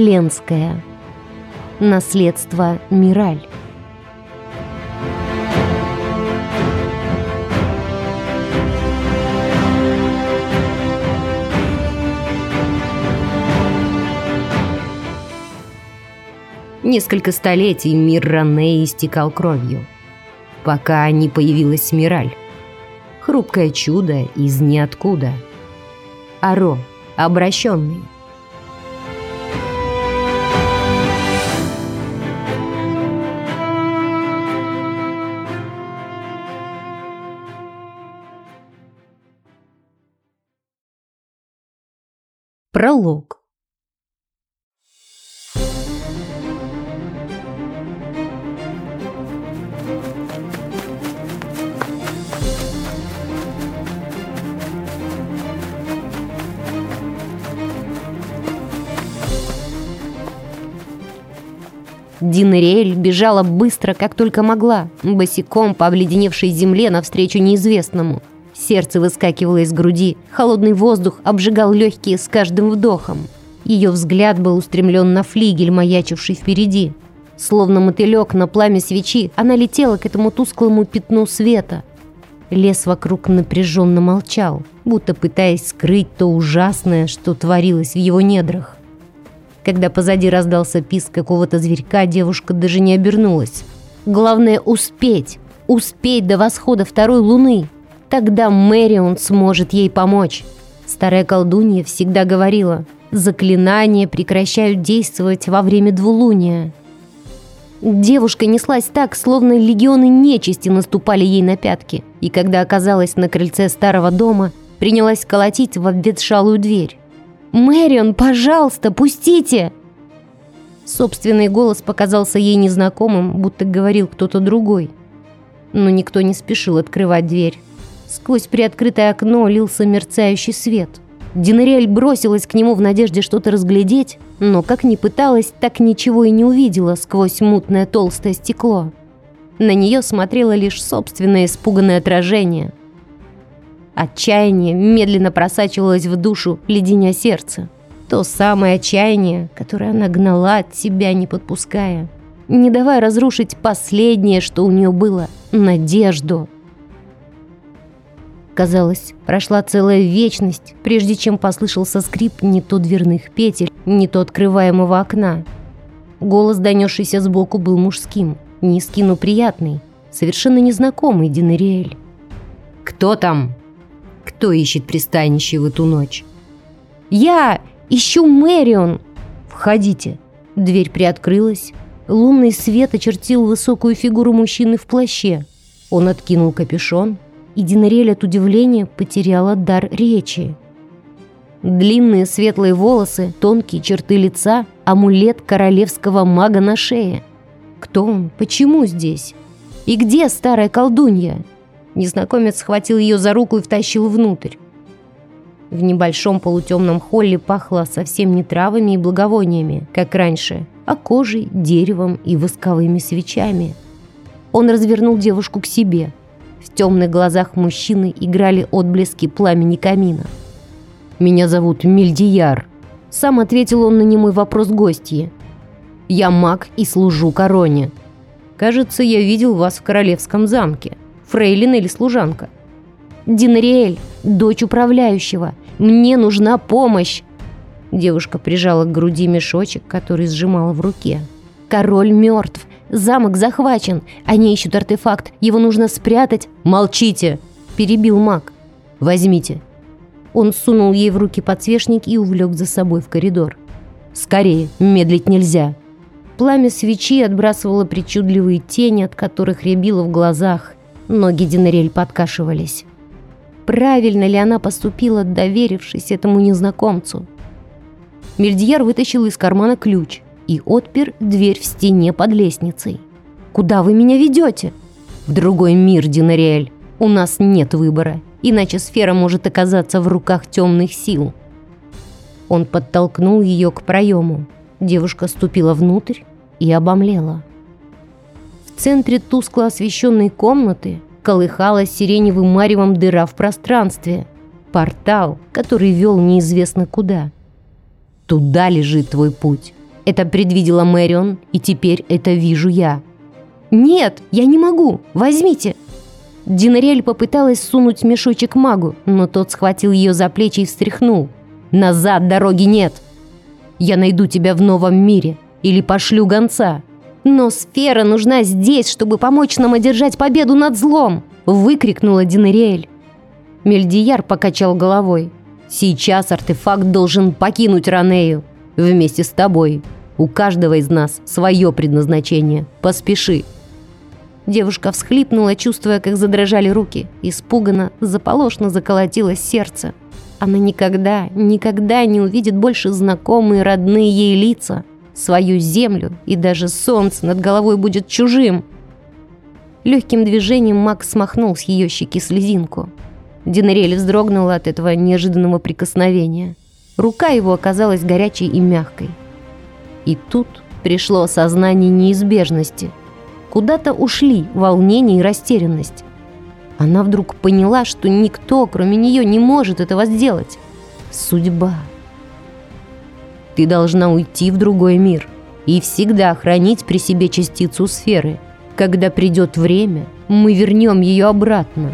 Ленская. Наследство Мираль. Несколько столетий мир Ранне истекал кровью, пока не появилась Мираль. Хрупкое чудо из ниоткуда. Аро, обращенный. Пролог. Динариэль бежала быстро, как только могла, босиком по обледеневшей земле навстречу неизвестному. Сердце выскакивало из груди, холодный воздух обжигал легкие с каждым вдохом. Ее взгляд был устремлен на флигель, маячивший впереди. Словно мотылек на пламя свечи, она летела к этому тусклому пятну света. Лес вокруг напряженно молчал, будто пытаясь скрыть то ужасное, что творилось в его недрах. Когда позади раздался писк какого-то зверька, девушка даже не обернулась. Главное — успеть. Успеть до восхода второй луны. Тогда Мэрион сможет ей помочь. Старая колдунья всегда говорила, заклинания прекращают действовать во время двулуния. Девушка неслась так, словно легионы нечисти наступали ей на пятки, и когда оказалась на крыльце старого дома, принялась колотить в обветшалую дверь. «Мэрион, пожалуйста, пустите!» Собственный голос показался ей незнакомым, будто говорил кто-то другой. Но никто не спешил открывать дверь. Сквозь приоткрытое окно лился мерцающий свет. Динариэль бросилась к нему в надежде что-то разглядеть, но как ни пыталась, так ничего и не увидела сквозь мутное толстое стекло. На нее смотрело лишь собственное испуганное отражение – Отчаяние медленно просачивалось в душу, леденя сердце. То самое отчаяние, которое она гнала от себя, не подпуская, не давая разрушить последнее, что у нее было — надежду. Казалось, прошла целая вечность, прежде чем послышался скрип не то дверных петель, не то открываемого окна. Голос, донесшийся сбоку, был мужским, низкий, но приятный, совершенно незнакомый Динериэль. «Кто там?» Кто ищет пристанище в эту ночь? «Я ищу Мэрион!» «Входите!» Дверь приоткрылась. Лунный свет очертил высокую фигуру мужчины в плаще. Он откинул капюшон, и Динарель от удивления потеряла дар речи. Длинные светлые волосы, тонкие черты лица, амулет королевского мага на шее. Кто он? Почему здесь? И где старая колдунья? Незнакомец схватил ее за руку и втащил внутрь. В небольшом полутемном холле пахло совсем не травами и благовониями, как раньше, а кожей, деревом и восковыми свечами. Он развернул девушку к себе. В темных глазах мужчины играли отблески пламени камина. «Меня зовут Мильдияр», — сам ответил он на немой вопрос гостьи. «Я маг и служу короне. Кажется, я видел вас в королевском замке» фрейлина или служанка. «Динариэль, дочь управляющего, мне нужна помощь!» Девушка прижала к груди мешочек, который сжимала в руке. «Король мертв, замок захвачен, они ищут артефакт, его нужно спрятать». «Молчите!» – перебил маг. «Возьмите». Он сунул ей в руки подсвечник и увлек за собой в коридор. «Скорее, медлить нельзя!» Пламя свечи отбрасывало причудливые тени, от которых рябило в глазах. Ноги Динарель подкашивались. Правильно ли она поступила, доверившись этому незнакомцу? Мельдьяр вытащил из кармана ключ и отпер дверь в стене под лестницей. «Куда вы меня ведете?» «В другой мир, Динариэль. У нас нет выбора, иначе сфера может оказаться в руках темных сил». Он подтолкнул ее к проему. Девушка ступила внутрь и обомлела. В центре тускло освещенной комнаты колыхалась сиреневым маревом дыра в пространстве. Портал, который вел неизвестно куда. «Туда лежит твой путь», Это предвидела Мэрион, и теперь это вижу я. «Нет, я не могу! Возьмите!» Динарель попыталась сунуть мешочек магу, но тот схватил ее за плечи и встряхнул. «Назад дороги нет! Я найду тебя в новом мире или пошлю гонца!» «Но сфера нужна здесь, чтобы помочь нам одержать победу над злом!» выкрикнула Динериэль. Мельдияр покачал головой. «Сейчас артефакт должен покинуть Ранею вместе с тобой. У каждого из нас свое предназначение. Поспеши!» Девушка всхлипнула, чувствуя, как задрожали руки. Испуганно, заполошно заколотилось сердце. Она никогда, никогда не увидит больше знакомые, родные ей лица. Свою землю, и даже солнце над головой будет чужим. Легким движением Макс смахнул с ее щеки слезинку. Динарель вздрогнула от этого неожиданного прикосновения. Рука его оказалась горячей и мягкой. И тут пришло осознание неизбежности – Куда-то ушли волнение и растерянность. Она вдруг поняла, что никто, кроме нее, не может этого сделать. Судьба. Ты должна уйти в другой мир и всегда хранить при себе частицу сферы. Когда придет время, мы вернем ее обратно.